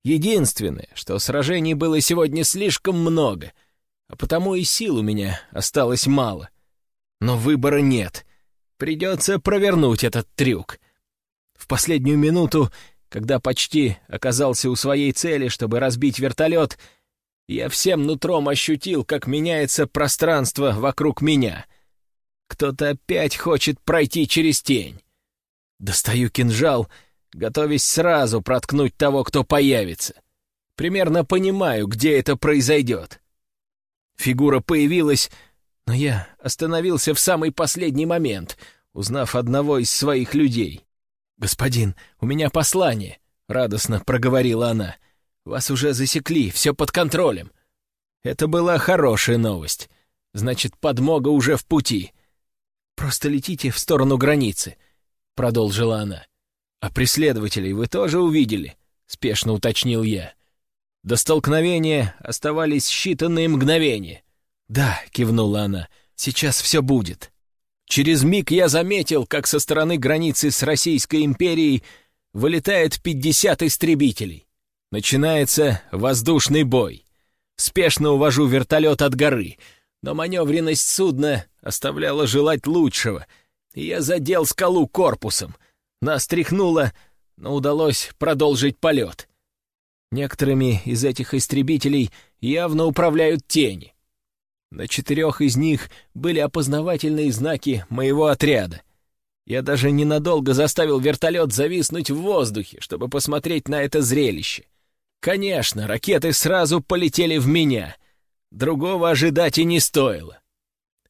Единственное, что сражений было сегодня слишком много, а потому и сил у меня осталось мало. Но выбора нет. Придется провернуть этот трюк. В последнюю минуту, когда почти оказался у своей цели, чтобы разбить вертолет, я всем нутром ощутил, как меняется пространство вокруг меня. Кто-то опять хочет пройти через тень. Достаю кинжал, готовясь сразу проткнуть того, кто появится. Примерно понимаю, где это произойдет. Фигура появилась, но я остановился в самый последний момент, узнав одного из своих людей. «Господин, у меня послание», — радостно проговорила она. — вас уже засекли, все под контролем. Это была хорошая новость. Значит, подмога уже в пути. Просто летите в сторону границы, — продолжила она. А преследователей вы тоже увидели? — спешно уточнил я. До столкновения оставались считанные мгновения. «Да», — кивнула она, — «сейчас все будет». Через миг я заметил, как со стороны границы с Российской империей вылетает пятьдесят истребителей. Начинается воздушный бой. Спешно увожу вертолет от горы, но маневренность судна оставляла желать лучшего, и я задел скалу корпусом. Нас тряхнуло, но удалось продолжить полет. Некоторыми из этих истребителей явно управляют тени. На четырех из них были опознавательные знаки моего отряда. Я даже ненадолго заставил вертолет зависнуть в воздухе, чтобы посмотреть на это зрелище. Конечно, ракеты сразу полетели в меня. Другого ожидать и не стоило.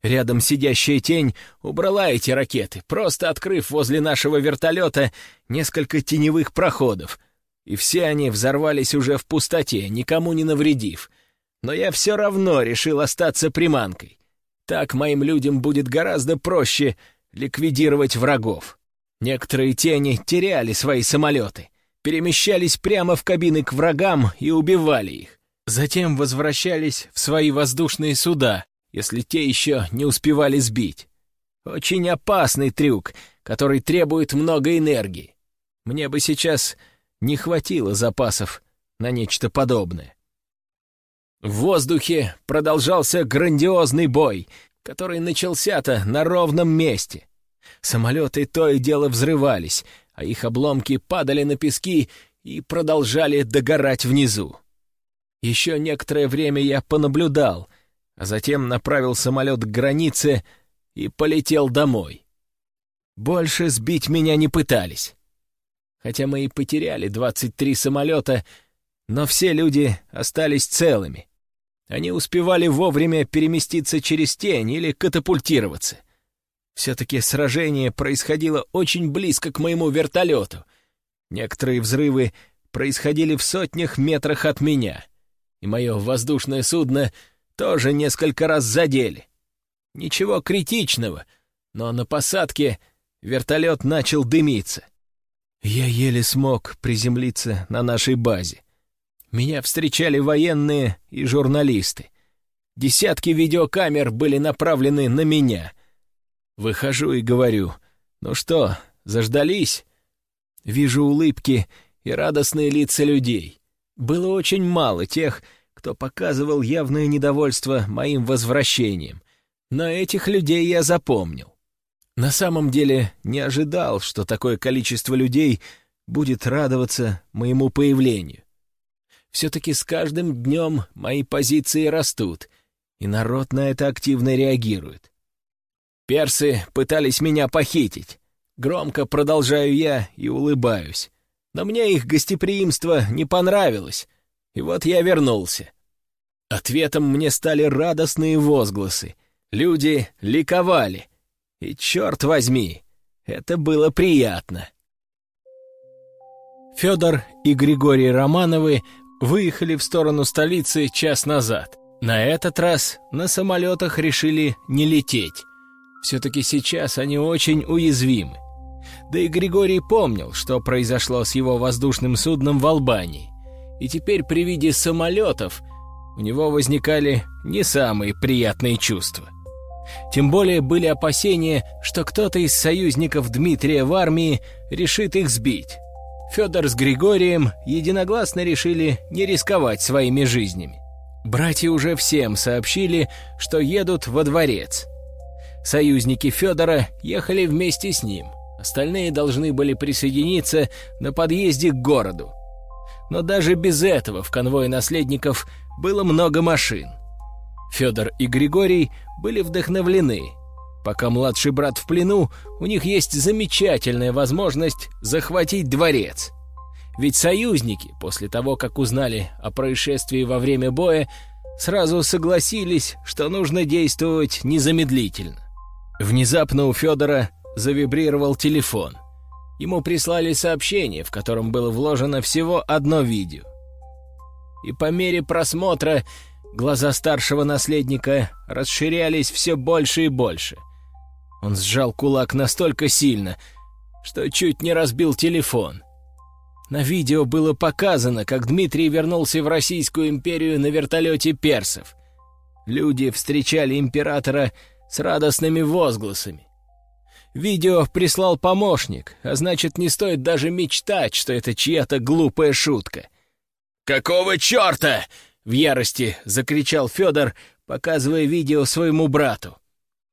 Рядом сидящая тень убрала эти ракеты, просто открыв возле нашего вертолета несколько теневых проходов. И все они взорвались уже в пустоте, никому не навредив. Но я все равно решил остаться приманкой. Так моим людям будет гораздо проще ликвидировать врагов. Некоторые тени теряли свои самолеты — перемещались прямо в кабины к врагам и убивали их. Затем возвращались в свои воздушные суда, если те еще не успевали сбить. Очень опасный трюк, который требует много энергии. Мне бы сейчас не хватило запасов на нечто подобное. В воздухе продолжался грандиозный бой, который начался-то на ровном месте. Самолеты то и дело взрывались, а их обломки падали на пески и продолжали догорать внизу. Еще некоторое время я понаблюдал, а затем направил самолет к границе и полетел домой. Больше сбить меня не пытались. Хотя мы и потеряли 23 самолета, но все люди остались целыми. Они успевали вовремя переместиться через тень или катапультироваться — Все-таки сражение происходило очень близко к моему вертолету. Некоторые взрывы происходили в сотнях метрах от меня, и мое воздушное судно тоже несколько раз задели. Ничего критичного, но на посадке вертолет начал дымиться. Я еле смог приземлиться на нашей базе. Меня встречали военные и журналисты. Десятки видеокамер были направлены на меня. Выхожу и говорю, «Ну что, заждались?» Вижу улыбки и радостные лица людей. Было очень мало тех, кто показывал явное недовольство моим возвращением, но этих людей я запомнил. На самом деле не ожидал, что такое количество людей будет радоваться моему появлению. Все-таки с каждым днем мои позиции растут, и народ на это активно реагирует. Персы пытались меня похитить. Громко продолжаю я и улыбаюсь. Но мне их гостеприимство не понравилось, и вот я вернулся. Ответом мне стали радостные возгласы. Люди ликовали. И черт возьми, это было приятно. Федор и Григорий Романовы выехали в сторону столицы час назад. На этот раз на самолетах решили не лететь. Все-таки сейчас они очень уязвимы. Да и Григорий помнил, что произошло с его воздушным судном в Албании. И теперь при виде самолетов у него возникали не самые приятные чувства. Тем более были опасения, что кто-то из союзников Дмитрия в армии решит их сбить. Федор с Григорием единогласно решили не рисковать своими жизнями. Братья уже всем сообщили, что едут во дворец. Союзники Федора ехали вместе с ним. Остальные должны были присоединиться на подъезде к городу. Но даже без этого в конвое наследников было много машин. Федор и Григорий были вдохновлены. Пока младший брат в плену, у них есть замечательная возможность захватить дворец. Ведь союзники, после того, как узнали о происшествии во время боя, сразу согласились, что нужно действовать незамедлительно. Внезапно у Федора завибрировал телефон. Ему прислали сообщение, в котором было вложено всего одно видео. И по мере просмотра глаза старшего наследника расширялись все больше и больше — он сжал кулак настолько сильно, что чуть не разбил телефон. На видео было показано, как Дмитрий вернулся в Российскую империю на вертолете персов. Люди встречали императора с радостными возгласами. Видео прислал помощник, а значит, не стоит даже мечтать, что это чья-то глупая шутка. «Какого черта?» — в ярости закричал Федор, показывая видео своему брату.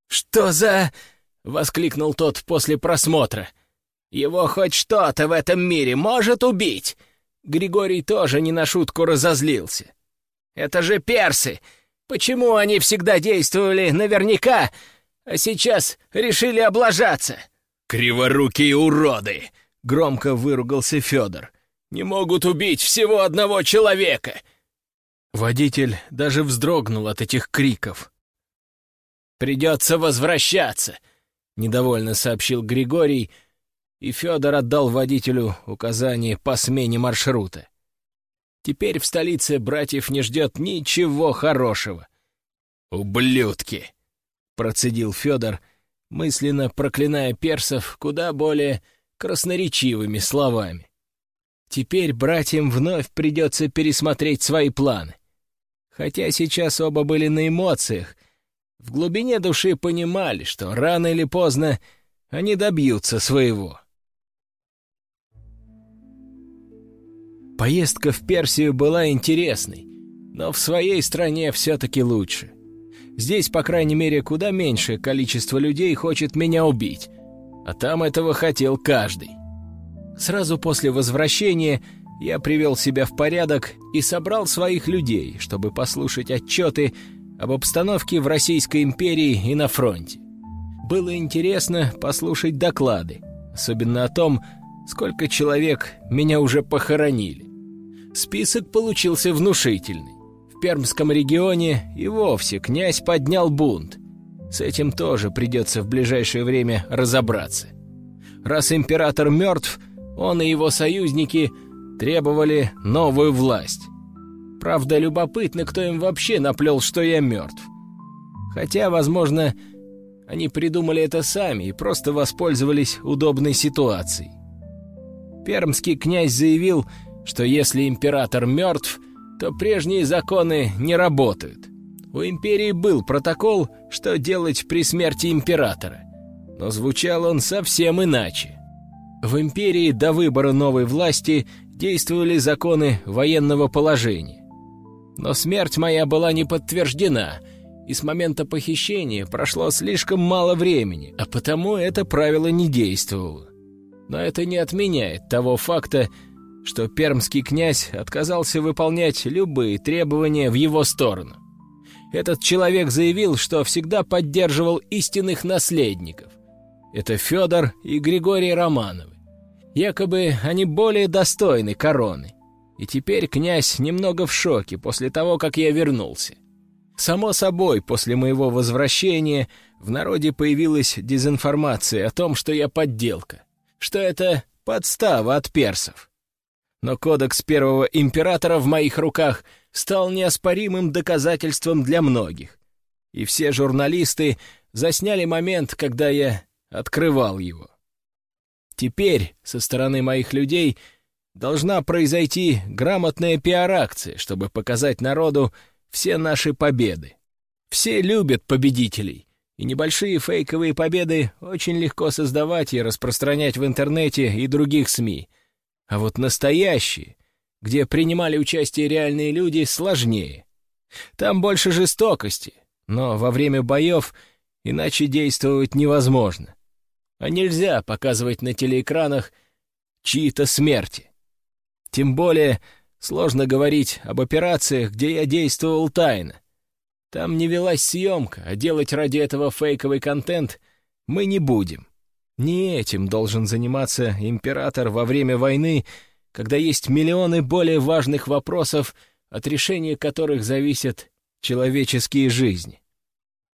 «Что за...» — воскликнул тот после просмотра. «Его хоть что-то в этом мире может убить!» Григорий тоже не на шутку разозлился. «Это же персы! Почему они всегда действовали наверняка, а сейчас решили облажаться?» «Криворукие уроды!» — громко выругался Федор. «Не могут убить всего одного человека!» Водитель даже вздрогнул от этих криков. «Придется возвращаться!» недовольно сообщил Григорий, и Федор отдал водителю указание по смене маршрута. Теперь в столице братьев не ждет ничего хорошего. «Ублюдки!» — процедил Федор, мысленно проклиная персов куда более красноречивыми словами. Теперь братьям вновь придется пересмотреть свои планы. Хотя сейчас оба были на эмоциях — в глубине души понимали, что рано или поздно они добьются своего. Поездка в Персию была интересной, но в своей стране все-таки лучше. Здесь, по крайней мере, куда меньшее количество людей хочет меня убить, а там этого хотел каждый. Сразу после возвращения я привел себя в порядок и собрал своих людей, чтобы послушать отчеты об обстановке в Российской империи и на фронте. Было интересно послушать доклады, особенно о том, сколько человек меня уже похоронили. Список получился внушительный. В Пермском регионе и вовсе князь поднял бунт. С этим тоже придется в ближайшее время разобраться. Раз император мертв, он и его союзники требовали новую власть. Правда, любопытно, кто им вообще наплел, что я мертв. Хотя, возможно, они придумали это сами и просто воспользовались удобной ситуацией. Пермский князь заявил, что если император мертв, то прежние законы не работают. У империи был протокол, что делать при смерти императора, но звучал он совсем иначе. В империи до выбора новой власти действовали законы военного положения. Но смерть моя была не подтверждена, и с момента похищения прошло слишком мало времени, а потому это правило не действовало. Но это не отменяет того факта, что пермский князь отказался выполнять любые требования в его сторону. Этот человек заявил, что всегда поддерживал истинных наследников. Это Федор и Григорий Романовы. Якобы они более достойны короны. И теперь князь немного в шоке после того, как я вернулся. Само собой, после моего возвращения в народе появилась дезинформация о том, что я подделка, что это подстава от персов. Но кодекс первого императора в моих руках стал неоспоримым доказательством для многих. И все журналисты засняли момент, когда я открывал его. Теперь со стороны моих людей должна произойти грамотная пиар-акция, чтобы показать народу все наши победы. Все любят победителей, и небольшие фейковые победы очень легко создавать и распространять в интернете и других СМИ. А вот настоящие, где принимали участие реальные люди, сложнее. Там больше жестокости, но во время боев иначе действовать невозможно. А нельзя показывать на телеэкранах чьи-то смерти. Тем более сложно говорить об операциях, где я действовал тайно. Там не велась съемка, а делать ради этого фейковый контент мы не будем. Не этим должен заниматься император во время войны, когда есть миллионы более важных вопросов, от решения которых зависят человеческие жизни.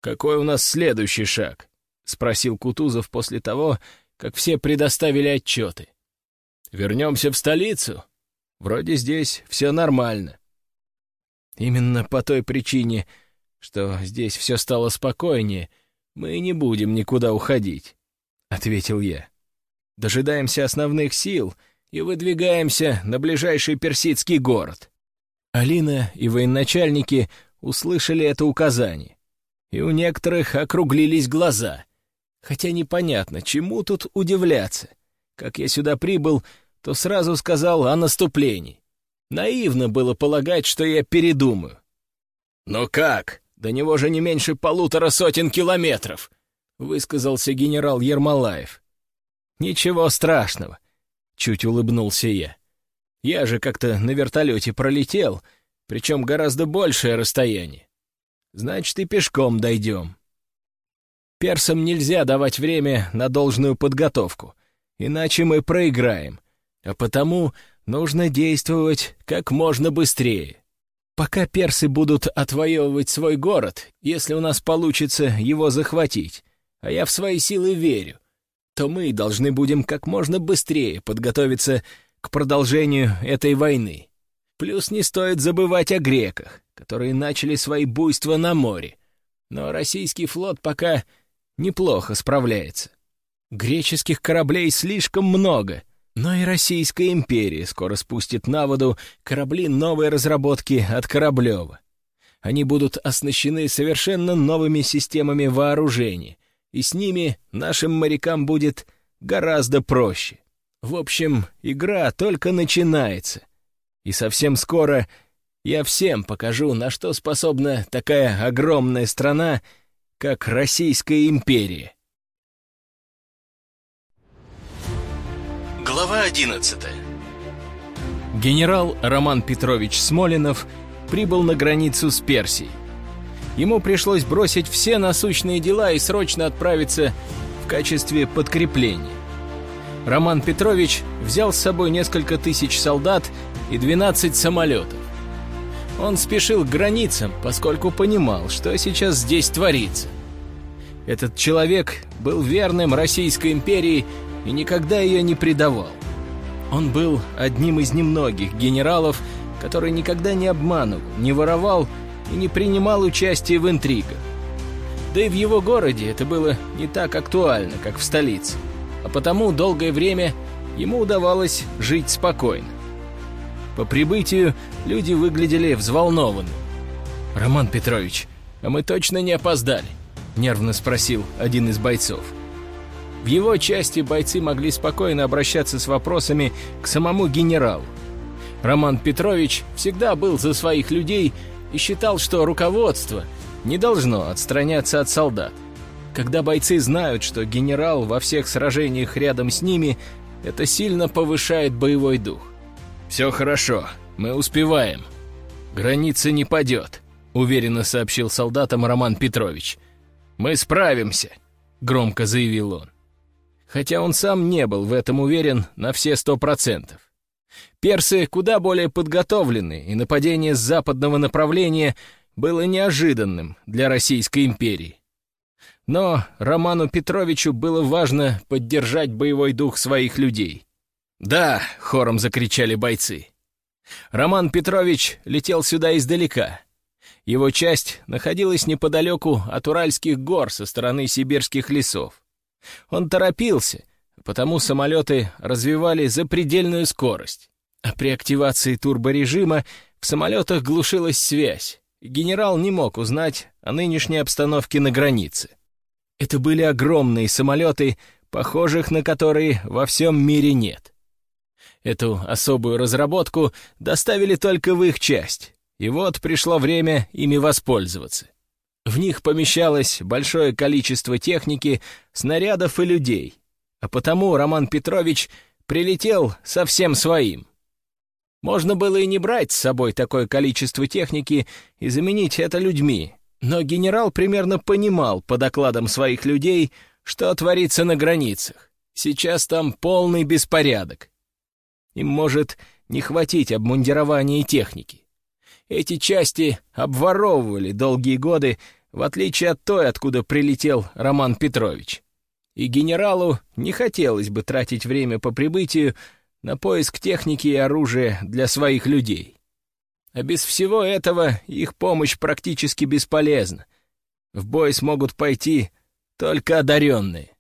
«Какой у нас следующий шаг?» — спросил Кутузов после того, как все предоставили отчеты. «Вернемся в столицу? Вроде здесь все нормально». «Именно по той причине, что здесь все стало спокойнее, мы не будем никуда уходить», — ответил я. «Дожидаемся основных сил и выдвигаемся на ближайший персидский город». Алина и военачальники услышали это указание, и у некоторых округлились глаза — Хотя непонятно, чему тут удивляться. Как я сюда прибыл, то сразу сказал о наступлении. Наивно было полагать, что я передумаю. «Но как? До него же не меньше полутора сотен километров!» — высказался генерал Ермолаев. «Ничего страшного», — чуть улыбнулся я. «Я же как-то на вертолете пролетел, причем гораздо большее расстояние. Значит, и пешком дойдем». Персам нельзя давать время на должную подготовку, иначе мы проиграем, а потому нужно действовать как можно быстрее. Пока персы будут отвоевывать свой город, если у нас получится его захватить, а я в свои силы верю, то мы должны будем как можно быстрее подготовиться к продолжению этой войны. Плюс не стоит забывать о греках, которые начали свои буйства на море. Но российский флот пока неплохо справляется. Греческих кораблей слишком много, но и Российская империя скоро спустит на воду корабли новой разработки от Кораблева. Они будут оснащены совершенно новыми системами вооружения, и с ними нашим морякам будет гораздо проще. В общем, игра только начинается. И совсем скоро я всем покажу, на что способна такая огромная страна — как Российская империя. Глава 11 Генерал Роман Петрович Смолинов прибыл на границу с Персией. Ему пришлось бросить все насущные дела и срочно отправиться в качестве подкрепления. Роман Петрович взял с собой несколько тысяч солдат и 12 самолетов. Он спешил к границам, поскольку понимал, что сейчас здесь творится. Этот человек был верным Российской империи и никогда ее не предавал. Он был одним из немногих генералов, который никогда не обманывал, не воровал и не принимал участие в интригах. Да и в его городе это было не так актуально, как в столице, а потому долгое время ему удавалось жить спокойно. По прибытию люди выглядели взволнованными. «Роман Петрович, а мы точно не опоздали?» — нервно спросил один из бойцов. В его части бойцы могли спокойно обращаться с вопросами к самому генералу. Роман Петрович всегда был за своих людей и считал, что руководство не должно отстраняться от солдат. Когда бойцы знают, что генерал во всех сражениях рядом с ними, это сильно повышает боевой дух. «Все хорошо, мы успеваем. Граница не падет», — уверенно сообщил солдатам Роман Петрович. «Мы справимся», — громко заявил он. Хотя он сам не был в этом уверен на все сто процентов. Персы куда более подготовлены, и нападение с западного направления было неожиданным для Российской империи. Но Роману Петровичу было важно поддержать боевой дух своих людей. «Да!» — хором закричали бойцы. Роман Петрович летел сюда издалека. Его часть находилась неподалеку от Уральских гор со стороны сибирских лесов. Он торопился, потому самолеты развивали запредельную скорость. А при активации турборежима в самолетах глушилась связь, генерал не мог узнать о нынешней обстановке на границе. Это были огромные самолеты, похожих на которые во всем мире нет. Эту особую разработку доставили только в их часть, и вот пришло время ими воспользоваться. В них помещалось большое количество техники, снарядов и людей, а потому Роман Петрович прилетел со всем своим. Можно было и не брать с собой такое количество техники и заменить это людьми, но генерал примерно понимал по докладам своих людей, что творится на границах. Сейчас там полный беспорядок. Им может не хватить обмундирования и техники. Эти части обворовывали долгие годы, в отличие от той, откуда прилетел Роман Петрович. И генералу не хотелось бы тратить время по прибытию на поиск техники и оружия для своих людей. А без всего этого их помощь практически бесполезна. В бой смогут пойти только одаренные.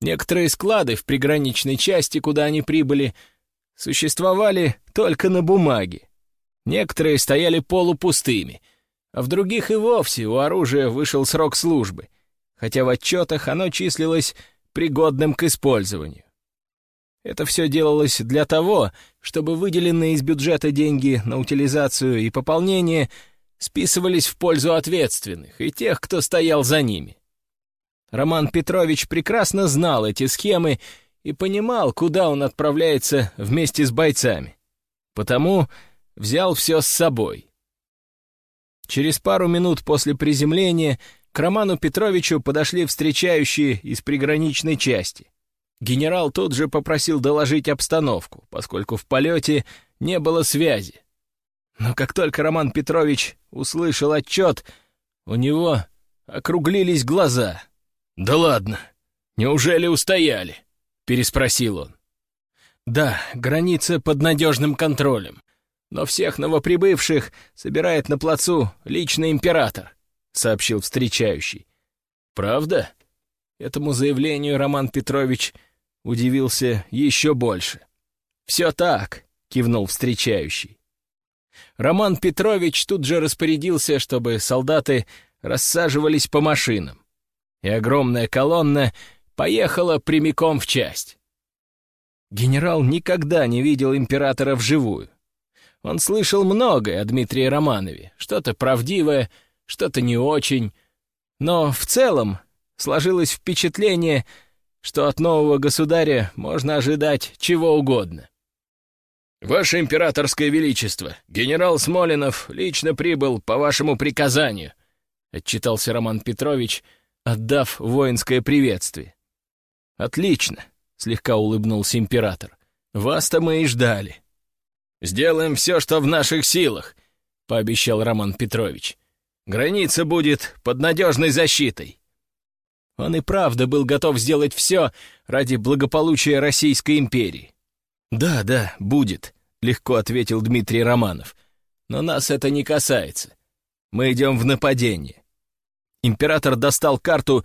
Некоторые склады в приграничной части, куда они прибыли, существовали только на бумаге. Некоторые стояли полупустыми, а в других и вовсе у оружия вышел срок службы, хотя в отчетах оно числилось пригодным к использованию. Это все делалось для того, чтобы выделенные из бюджета деньги на утилизацию и пополнение списывались в пользу ответственных и тех, кто стоял за ними. Роман Петрович прекрасно знал эти схемы и понимал, куда он отправляется вместе с бойцами. Потому взял все с собой. Через пару минут после приземления к Роману Петровичу подошли встречающие из приграничной части. Генерал тут же попросил доложить обстановку, поскольку в полете не было связи. Но как только Роман Петрович услышал отчет, у него округлились глаза. «Да ладно, неужели устояли?» — переспросил он. «Да, граница под надежным контролем, но всех новоприбывших собирает на плацу личный император», — сообщил встречающий. «Правда?» Этому заявлению Роман Петрович удивился еще больше. «Все так», — кивнул встречающий. Роман Петрович тут же распорядился, чтобы солдаты рассаживались по машинам, и огромная колонна поехала прямиком в часть. Генерал никогда не видел императора вживую. Он слышал многое о Дмитрии Романове, что-то правдивое, что-то не очень, но в целом сложилось впечатление, что от нового государя можно ожидать чего угодно. «Ваше императорское величество, генерал Смолинов лично прибыл по вашему приказанию», — отчитался Роман Петрович, отдав воинское приветствие. «Отлично», — слегка улыбнулся император. «Вас-то мы и ждали». «Сделаем все, что в наших силах», — пообещал Роман Петрович. «Граница будет под надежной защитой». Он и правда был готов сделать все ради благополучия Российской империи. «Да, да, будет», — легко ответил Дмитрий Романов. «Но нас это не касается. Мы идем в нападение». Император достал карту